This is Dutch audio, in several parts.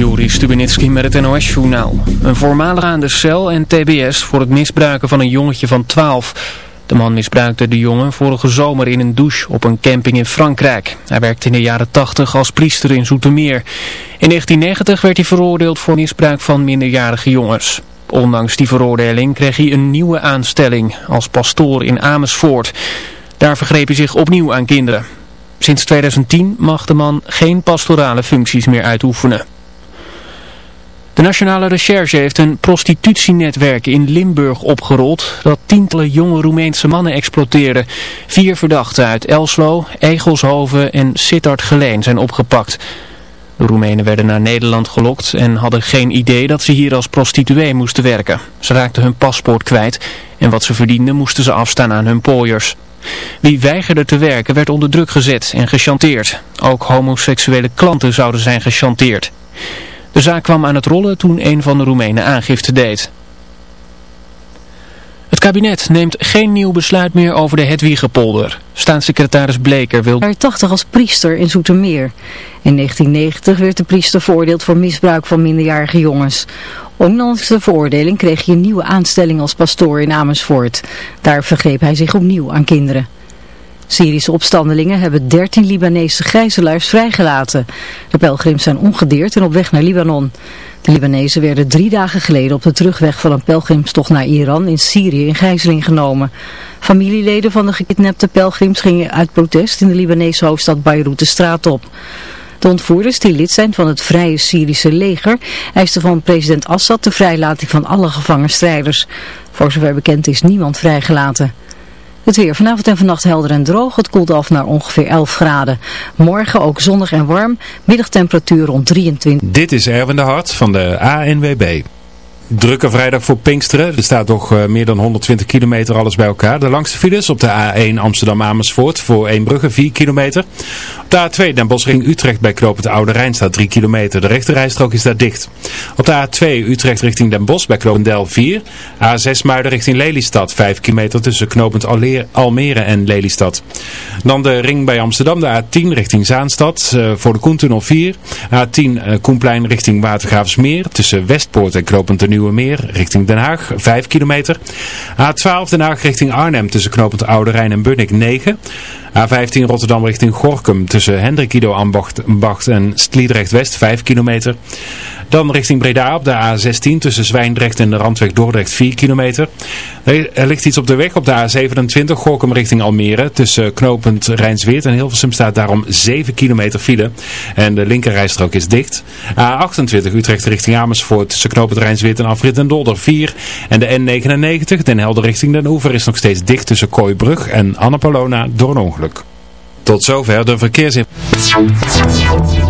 Joris Stubenitski met het NOS-journaal. Een voormalig aan de cel en tbs voor het misbruiken van een jongetje van 12. De man misbruikte de jongen vorige zomer in een douche op een camping in Frankrijk. Hij werkte in de jaren 80 als priester in Zoetermeer. In 1990 werd hij veroordeeld voor misbruik van minderjarige jongens. Ondanks die veroordeling kreeg hij een nieuwe aanstelling als pastoor in Amersfoort. Daar vergreep hij zich opnieuw aan kinderen. Sinds 2010 mag de man geen pastorale functies meer uitoefenen. De Nationale Recherche heeft een prostitutienetwerk in Limburg opgerold dat tientallen jonge Roemeense mannen exploiteerde. Vier verdachten uit Elslo, Egelshoven en Sittard-Geleen zijn opgepakt. De Roemenen werden naar Nederland gelokt en hadden geen idee dat ze hier als prostituee moesten werken. Ze raakten hun paspoort kwijt en wat ze verdienden moesten ze afstaan aan hun pooiers. Wie weigerde te werken werd onder druk gezet en gechanteerd. Ook homoseksuele klanten zouden zijn gechanteerd. De zaak kwam aan het rollen toen een van de Roemenen aangifte deed. Het kabinet neemt geen nieuw besluit meer over de Hedwiegepolder. Staatssecretaris Bleker wil... Er 80 als priester in Zoetermeer. In 1990 werd de priester veroordeeld voor misbruik van minderjarige jongens. Ondanks de veroordeling kreeg hij een nieuwe aanstelling als pastoor in Amersfoort. Daar vergreep hij zich opnieuw aan kinderen. Syrische opstandelingen hebben 13 Libanese gijzelaars vrijgelaten. De pelgrims zijn ongedeerd en op weg naar Libanon. De Libanezen werden drie dagen geleden op de terugweg van een pelgrimstocht naar Iran in Syrië in gijzeling genomen. Familieleden van de gekidnapte pelgrims gingen uit protest in de Libanese hoofdstad Beirut de straat op. De ontvoerders, die lid zijn van het Vrije Syrische leger, eisten van president Assad de vrijlating van alle gevangen strijders. Voor zover bekend is niemand vrijgelaten. Het weer vanavond en vannacht helder en droog. Het koelt af naar ongeveer 11 graden. Morgen ook zonnig en warm. Middagtemperatuur rond 23. Dit is Erwin de Hart van de ANWB. Drukke vrijdag voor Pinksteren. Er staat toch uh, meer dan 120 kilometer alles bij elkaar. De langste files op de A1 Amsterdam-Amersfoort voor Eembrugge 4 kilometer. Op de A2 Den Bosch ring Utrecht bij Knoop het Oude Rijn staat 3 kilometer. De rechterrijstrook is daar dicht. Op de A2 Utrecht richting Den Bosch bij Knopendel 4. A6 Muiden richting Lelystad 5 kilometer tussen Knopend Almere en Lelystad. Dan de ring bij Amsterdam de A10 richting Zaanstad uh, voor de Koentunnel 4. A10 uh, Koenplein richting Watergraafsmeer tussen Westpoort en Knopend de Nieuwe Meer richting Den Haag 5 kilometer. A12 Den Haag richting Arnhem tussen Knopend Oude Rijn en Bunnik 9. A15 Rotterdam richting Gorkum tussen Hendrikido Ambacht en Sliedrecht West 5 kilometer. Dan richting Breda op de A16 tussen Zwijndrecht en de Randweg Dordrecht 4 kilometer. Er ligt iets op de weg op de A27 Gorkum richting Almere. Tussen knooppunt Rijnsweert en Hilversum staat daarom 7 kilometer file. En de linkerrijstrook is dicht. A28 Utrecht richting Amersfoort tussen knooppunt Rijnsweert en Afrit en Dolder 4. En de N99 Den Helder richting Den Oever is nog steeds dicht tussen Kooibrug en Annapolona door een ongeluk. Tot zover de verkeersinformatie.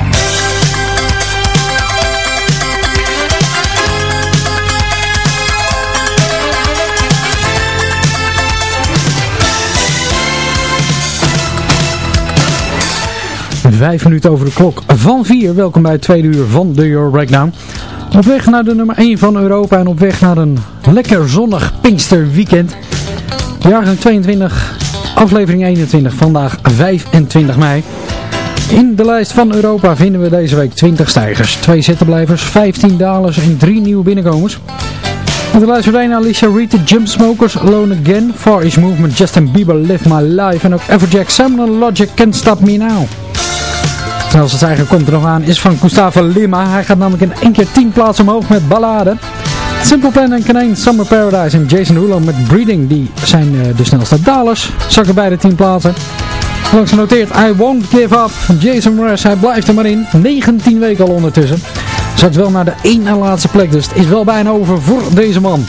Vijf minuten over de klok van vier. Welkom bij het tweede uur van de Euro Breakdown. Op weg naar de nummer 1 van Europa en op weg naar een lekker zonnig Pinksterweekend. Jaargang 22, aflevering 21, vandaag 25 mei. In de lijst van Europa vinden we deze week 20 stijgers, 2 zittenblijvers, 15 dalers en 3 nieuwe binnenkomers. Op de lijst verdwijnen Alicia Reed, The Jumpsmokers, Alone Again, Far East Movement, Justin Bieber, Live My Life en ook Everjack Sumner, Logic, Can't Stop Me Now. Terwijl het eigen komt er nog aan is van Gustavo Lima. Hij gaat namelijk in één keer 10 plaatsen omhoog met balladen. Simple Plan en Canaan, Summer Paradise en Jason Hulo met Breeding, die zijn uh, de snelste dalers. Zakken beide 10 plaatsen. Langs genoteerd, I Won't Give Up. Jason Mraz, hij blijft er maar in. 19 weken al ondertussen. Zakt wel naar de één en laatste plek, dus het is wel bijna over voor deze man.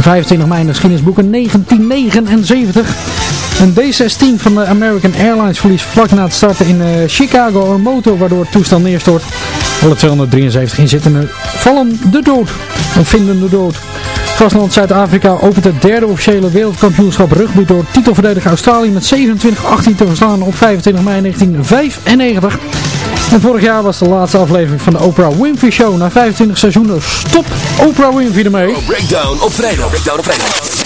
25 mei de geschiedenisboeken 1979. Een D-16 van de American Airlines verliest vlak na het starten in uh, Chicago een motor waardoor het toestel neerstort. Alle 273 inzittenden vallen de dood, of vinden de dood. Vastland Zuid-Afrika opent het derde officiële wereldkampioenschap rugby door titelverdediger Australië met 27-18 te verslaan op 25 mei 1995. En vorig jaar was de laatste aflevering van de Oprah Winfrey Show. Na 25 seizoenen stop Oprah Winfrey ermee. Breakdown op vrijdag. Breakdown op vrijdag.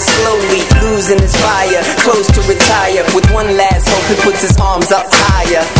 he's slowly losing his fire. Close to retire, with one last hope He puts his arms up higher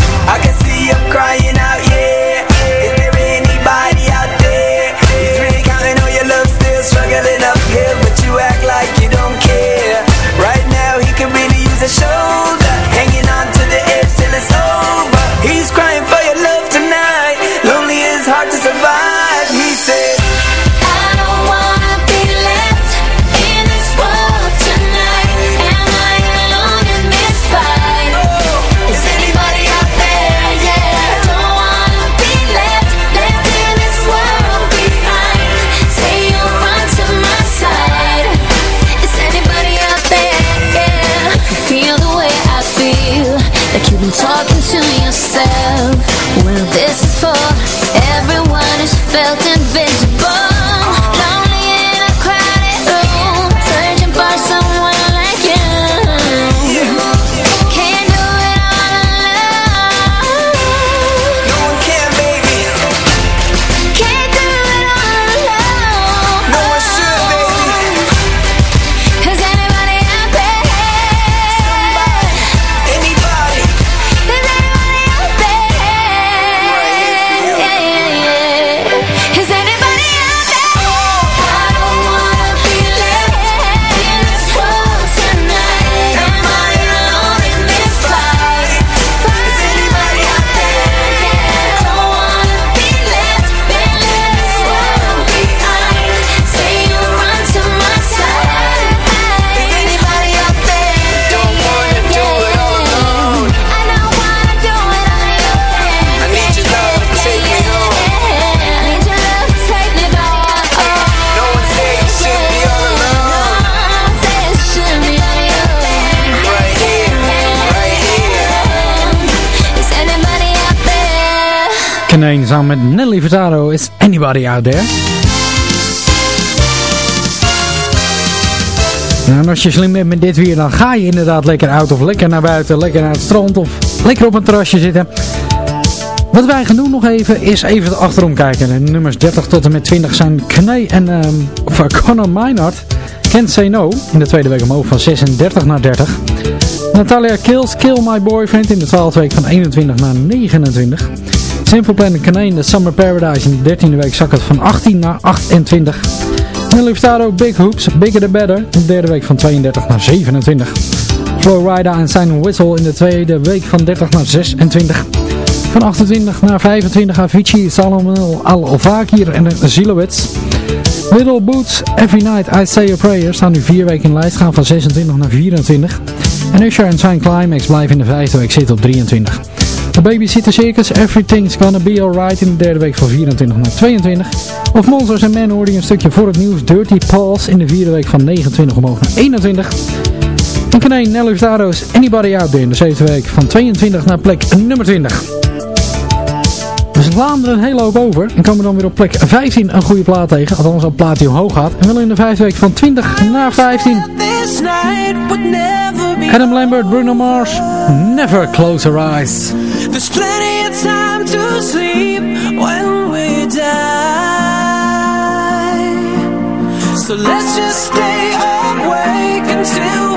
samen met Nelly Furtado is Anybody Out There. En als je slim bent met dit weer, dan ga je inderdaad lekker uit of lekker naar buiten, lekker naar het strand of lekker op een terrasje zitten. Wat wij gaan doen nog even, is even achterom kijken. Nummers 30 tot en met 20 zijn Knee en um, of Conor Meinhardt. Can't Say No, in de tweede week omhoog van 36 naar 30. Natalia Kills, Kill My Boyfriend in de 12e week van 21 naar 29. Simple Plan The Summer Paradise in de 13e week zak het van 18 naar 28. Nelly Furtado, Big Hoops, Bigger the Better in de derde week van 32 naar 27. Florida en Simon Whistle in de tweede week van 30 naar 26. Van 28 naar 25 Avicii, Salomon Al-Fakir en de Silhouettes. Little Boots, Every Night I Say a Prayer staan nu vier weken in lijst, gaan van 26 naar 24. En Usher en Sign Climax blijven in de vijfde week zitten op 23. De Babysitter Circus, Everything's Gonna Be Alright in de derde week van 24 naar 22. Of Monsters and Men hoorde je een stukje voor het nieuws, Dirty Paws in de vierde week van 29 omhoog naar 21. En Kaneen, Nelly Furtado's Anybody Out There in de zevende week van 22 naar plek nummer 20. We slaan er een hele hoop over en komen dan weer op plek 15 een goede plaat tegen. Althans een plaat die omhoog gaat. En willen in de vijfde week van 20 naar 15. Adam Lambert, Bruno Mars, Never Close Your Eyes. There's plenty of time to sleep when we die. So let's just stay awake until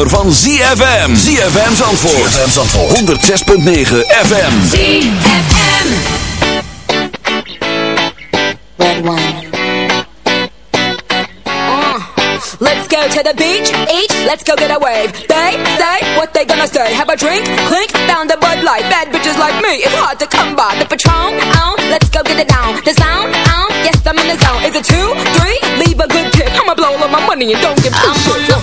zomer van ZFM. ZFM Zandvoort. ZFM Zandvoort. 106.9 FM. ZFM. Red wine. Let's go to the beach, each, let's go get a wave. They say what they gonna say. Have a drink, clink, found the Bud Light. Bad bitches like me, it's hard to come by. The Patron, on, let's go get it down. The sound, on, yes I'm in the zone. Is it two, three? Leave a good tip. I'ma blow all my money and don't give I'm shits.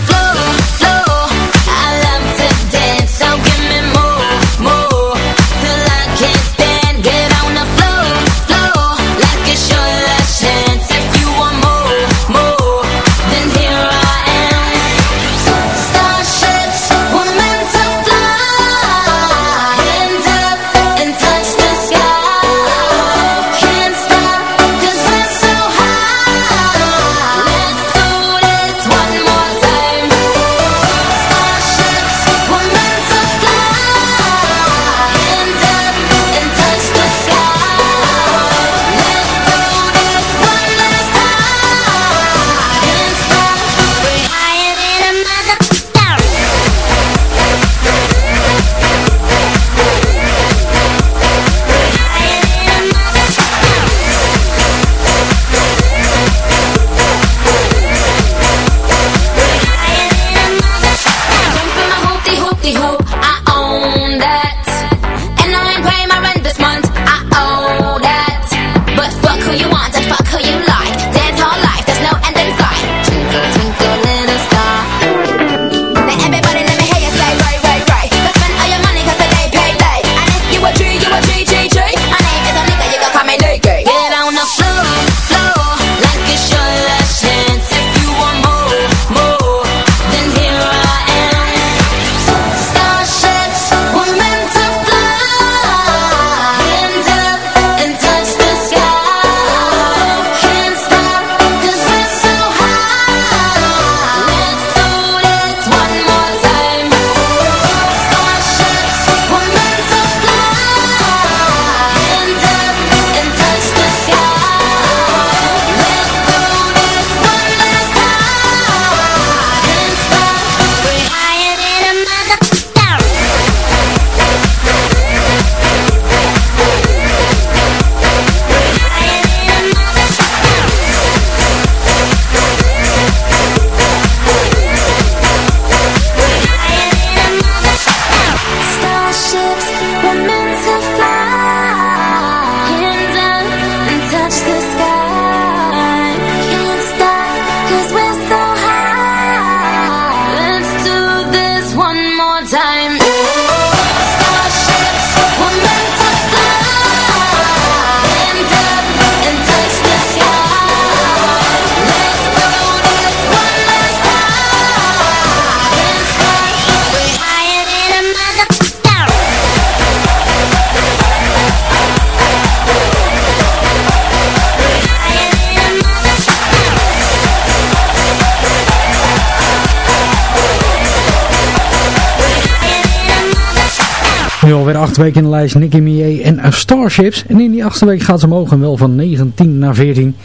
Nu alweer acht weken in de lijst Nicky Minaj en Starships. En in die achtste week gaat ze omhoog en wel van 19 naar 14.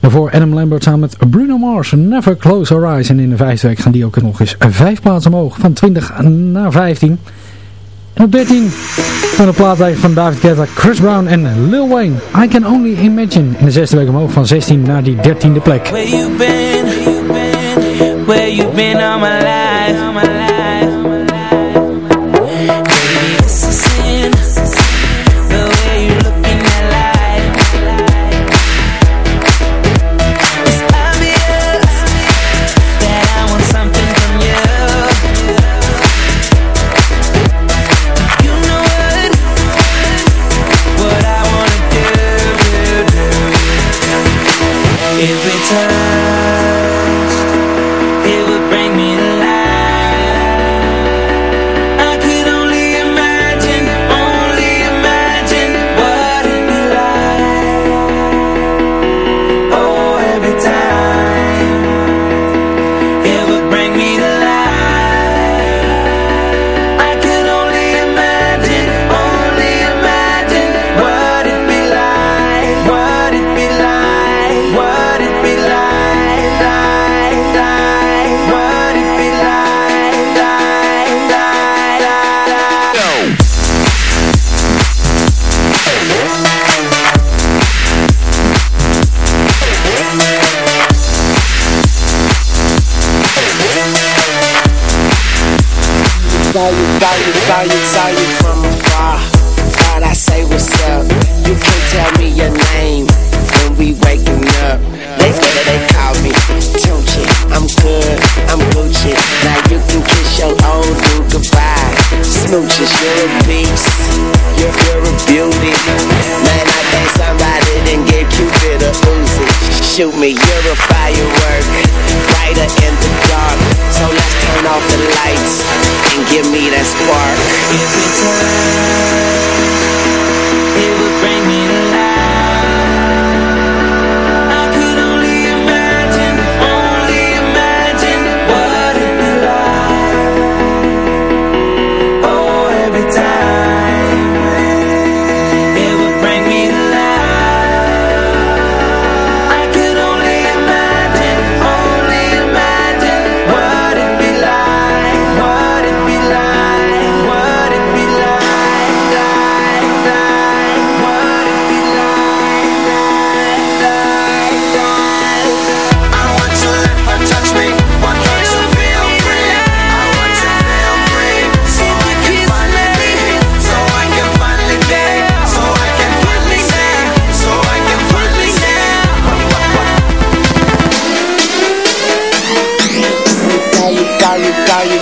Daarvoor Adam Lambert samen met Bruno Mars, Never Close Our Eyes. En in de vijfde week gaan die ook nog eens vijf plaatsen omhoog, van 20 naar 15. En op 13 van de plaat van David Guetta, Chris Brown en Lil Wayne. I Can Only Imagine. In de zesde week omhoog van 16 naar die 13e plek. Shoot me, you're a firework Brighter in the dark. So let's turn off the lights And give me that spark.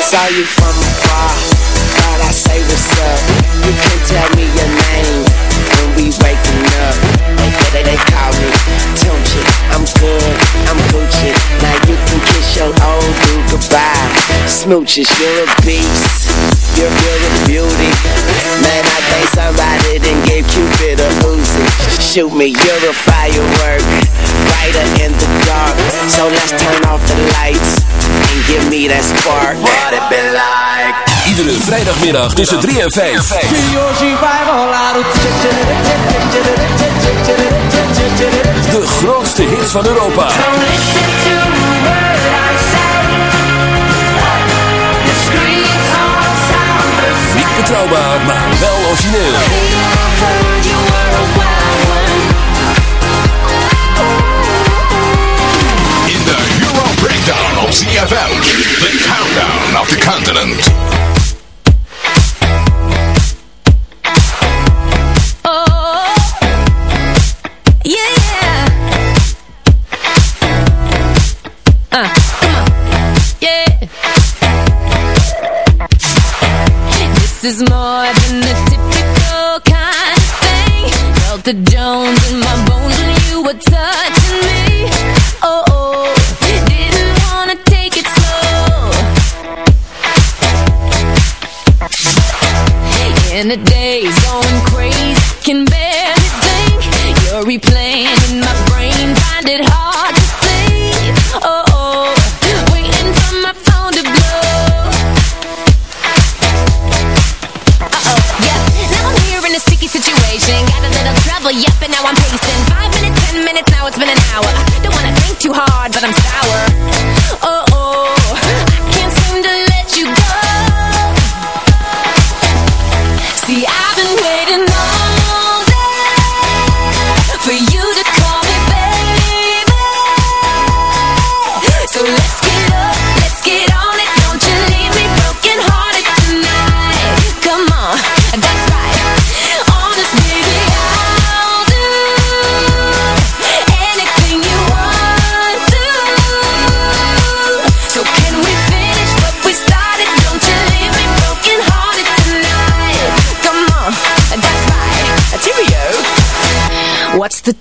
saw you from afar. Thought I say what's up. You can't tell me your name When we waking up. They, they, they call me Tunchi I'm good, I'm Gucci. smooches. You're a beast. You're real beauty. Man, I think somebody didn't gave Cupid a Uzi. Shoot me, you're a firework. Brighter in the dark. So let's turn off the lights. And give me that spark. What it been like. Iedere vrijdagmiddag tussen 3 en 5. 5. De grootste hits van Europa. Betrouwbaar, maar wel origineel. In the Euro Breakdown op CFL, the countdown of the continent. is more than the typical kind of thing. Felt the Jones in my bones when you were touching me. wasting Five minutes, ten minutes, now it's been an hour. Don't wanna think too hard, but I'm sour.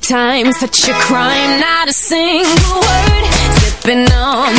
time, such a crime, not a single word, sipping on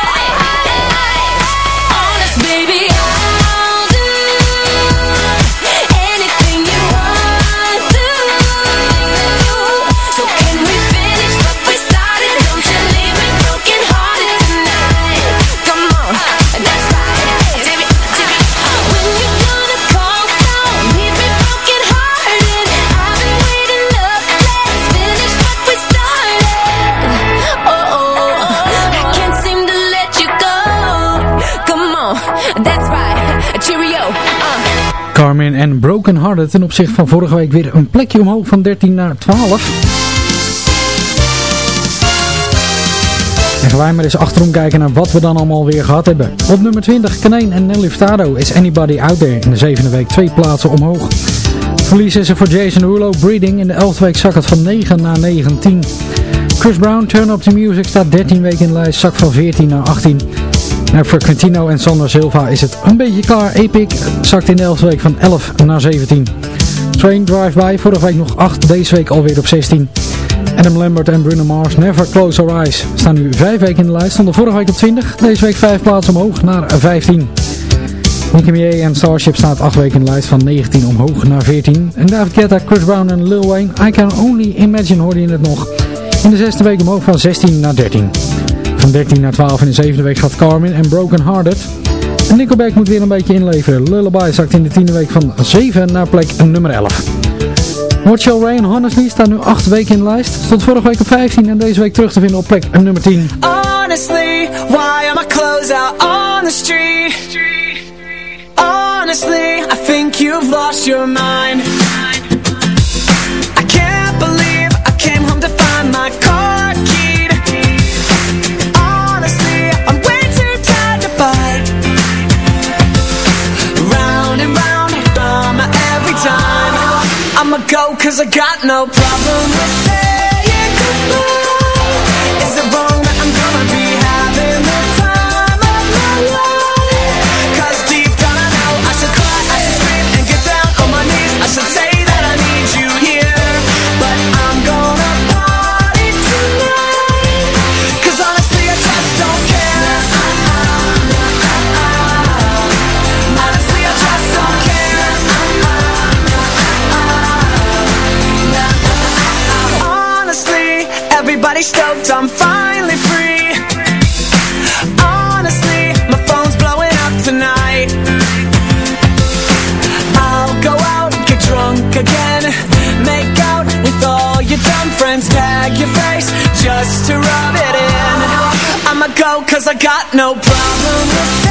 En Broken Hearted ten opzichte van vorige week weer een plekje omhoog van 13 naar 12. En gaan wij maar eens achterom kijken naar wat we dan allemaal weer gehad hebben. Op nummer 20 Kaneen en Nelly Furtado is Anybody Out There in de zevende week twee plaatsen omhoog. Verlies is er voor Jason Rulo, Breeding. In de elfde week zak het van 9 naar 19. Chris Brown, Turn Up The Music staat 13 weken in de lijst, zak van 14 naar 18. En voor Quintino en Sander Silva is het een beetje klaar. Epic zakt in de elfde week van 11 naar 17. Train Drive By, vorige week nog 8, deze week alweer op 16. Adam Lambert en Bruno Mars, Never Close Our Eyes, staan nu 5 weken in de lijst. Stonden vorige week op 20, deze week 5 plaatsen omhoog naar 15. Nicky Minaj en Starship staat 8 weken in de lijst van 19 omhoog naar 14. En David Guetta, Chris Brown en Lil Wayne, I Can Only Imagine hoorde je het nog. In de zesde week omhoog van 16 naar 13. Van 13 naar 12 in de zevende week gaat Carmen en Broken Hearted. En Nickelback moet weer een beetje inleveren. Lullaby zakt in de tiende week van 7 naar plek nummer 11. What Shall Rain Honestly staat nu 8 weken in de lijst. Stond vorige week op 15 en deze week terug te vinden op plek nummer 10. Honestly, why are my clothes out on the street? Honestly, I think you've lost your mind. Go cause I got no problem with just to rub it in. I'ma go cause I got no problem with saying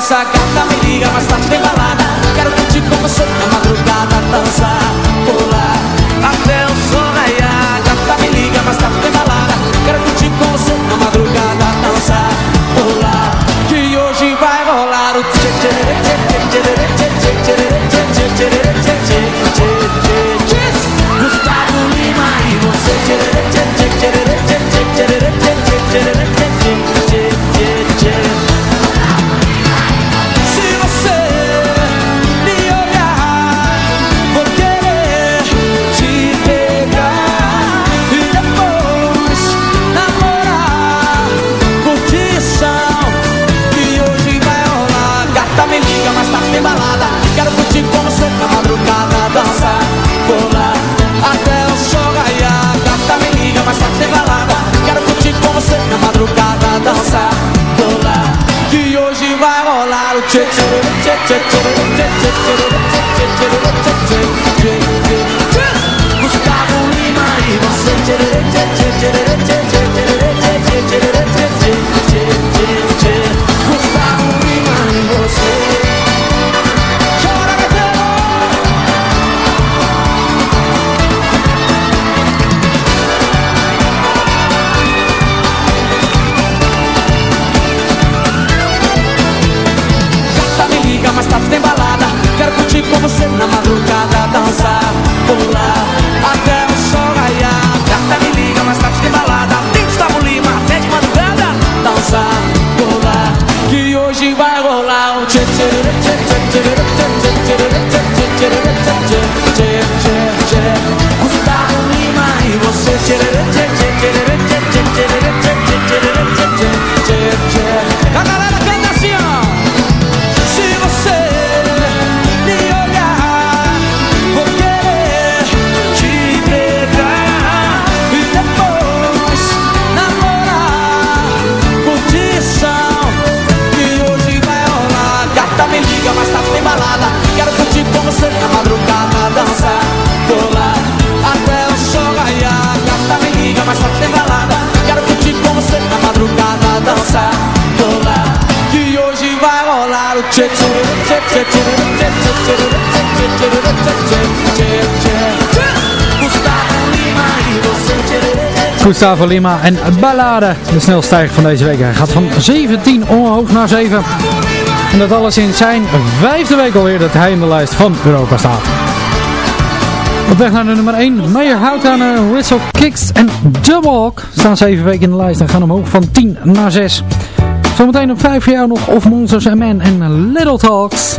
essa gata me liga mais tarde tem balada. Quero curtir com você. Gustavo Lima y vos Gustavo Lima en Ballade. De snelstijger van deze week. Hij gaat van 17 omhoog naar 7. En dat alles in zijn vijfde week alweer dat hij in de lijst van Europa staat. Op weg naar de nummer 1. Meijer aan eh, Whistle Kicks en Double Walk staan zeven weken in de lijst en gaan omhoog van 10 naar 6. Zometeen op 5 jaar nog Of Monsters and Men en Little Talks.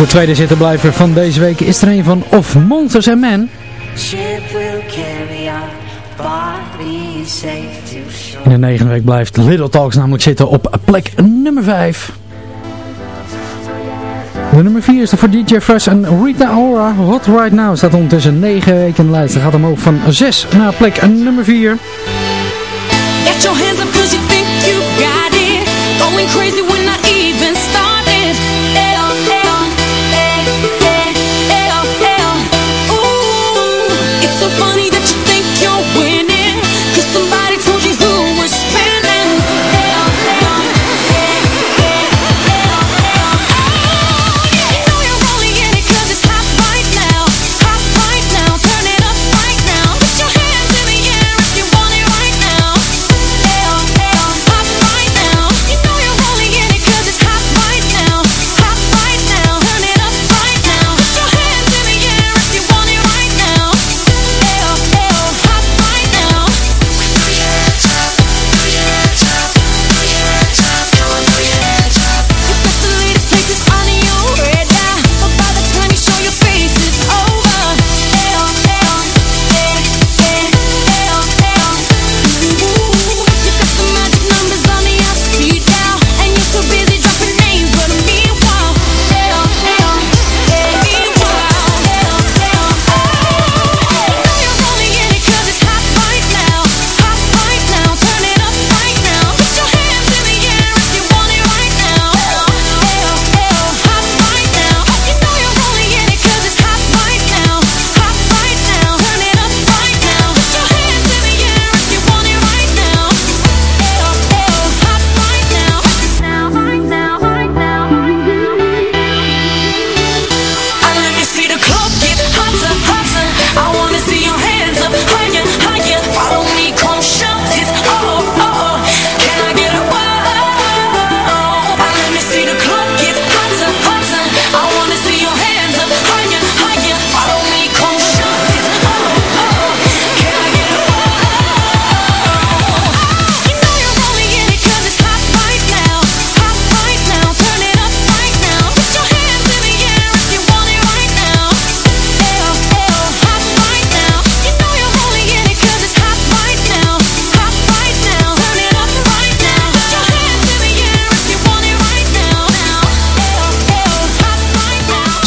Voor tweede zittenblijver van deze week is er een van Of Monsters and Men. In de negende week blijft Little Talks namelijk zitten op plek nummer 5. De nummer 4 is er voor DJ Fresh en Rita Ora. Hot Right Now staat ondertussen 9 weken in de lijst. Dat gaat omhoog van 6 naar plek nummer 4. Get your hands up cause you think you got it. Going crazy when I eat. so funny that you think you're winning. Cause somebody told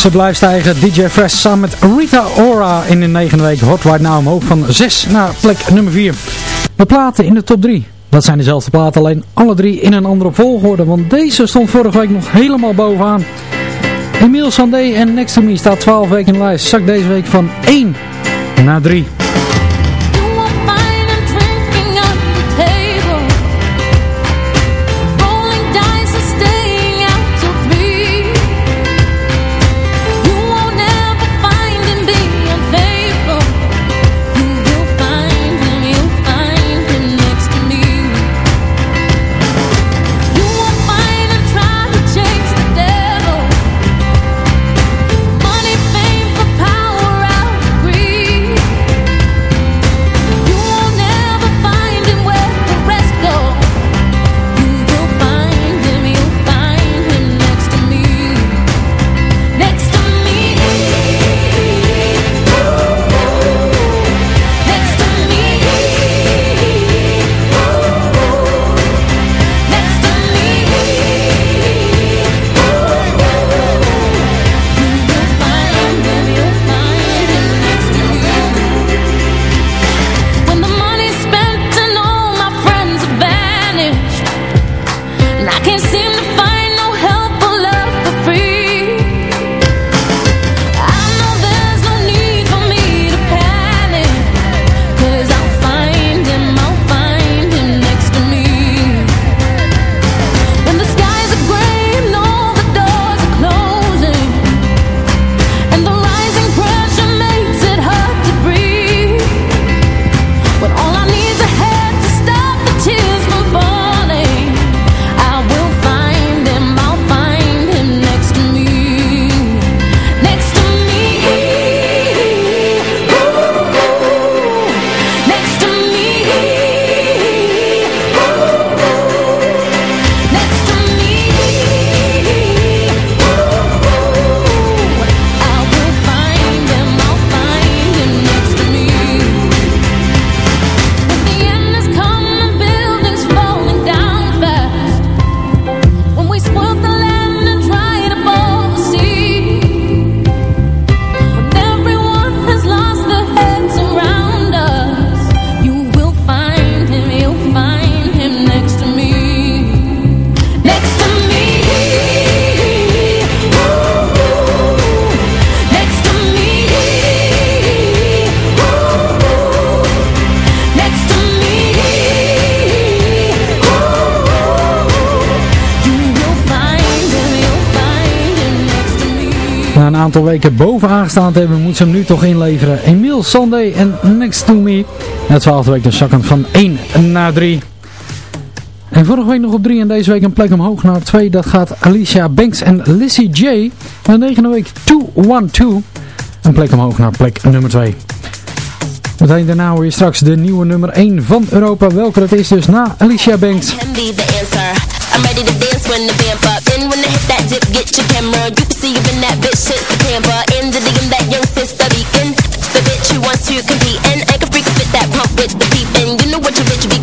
Ze blijft stijgen. DJ Fresh samen met Rita Ora in de negende week. Hot Right Now omhoog van 6 naar plek nummer 4. De platen in de top 3. Dat zijn dezelfde platen, alleen alle drie in een andere volgorde. Want deze stond vorige week nog helemaal bovenaan. Emile Sandé en Next to Me staat 12 weken in de lijst. Zakt deze week van 1 naar 3. Aantal weken bovenaan gestaan te hebben, moet ze hem nu toch inleveren. Emile Sandé en Next to Me. Na 12 week dus zakken van 1 naar 3. En vorige week nog op 3 en deze week een plek omhoog naar 2. Dat gaat Alicia Banks en Lissy J. De negende week 212. Een plek omhoog naar plek nummer 2. Meteen daarna hoor je straks de nieuwe nummer 1 van Europa. Welke dat is dus na Alicia Banks. Be. I'm ready to dance when the vamp up. And when I hit that dip, get your camera. You can see you in that bitch, shit's the camper. In the DM, that young sister beacon. The bitch who wants to compete. And I can freak fit that pump with the peep. And you know what your bitch become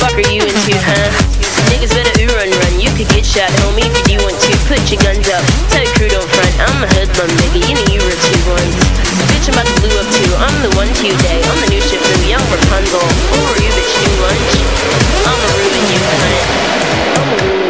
Fuck are you into, huh? Niggas better ooh run run. You could get shot, homie, if you want to. Put your guns up. Tell your crew don't front. I'm a hoodlum, nigga. You know you were two ones. Bitch, I'm about to blue up too. I'm the one to day. I'm the new ship new young Rapunzel. Who are you, bitch? New lunch? I'ma ruin you, cunt. Ayo, ayo, I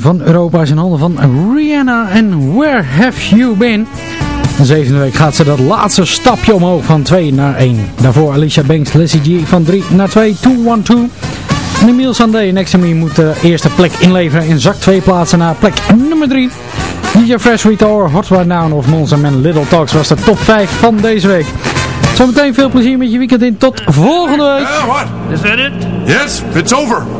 van Europa is in handen van Rihanna en Where Have You Been? De zevende week gaat ze dat laatste stapje omhoog van 2 naar 1. Daarvoor Alicia Banks, Leslie G van 3 naar 2, 212. En Emile Sandé, Next to Me, moet de eerste plek inleveren en zakt twee plaatsen naar plek nummer 3. DJ Fresh Retour, Hot Right Now of Monza Man Little Talks was de top 5 van deze week. Zometeen veel plezier met je weekend in. Tot volgende week. Uh, what? Is that it? Yes, it's over.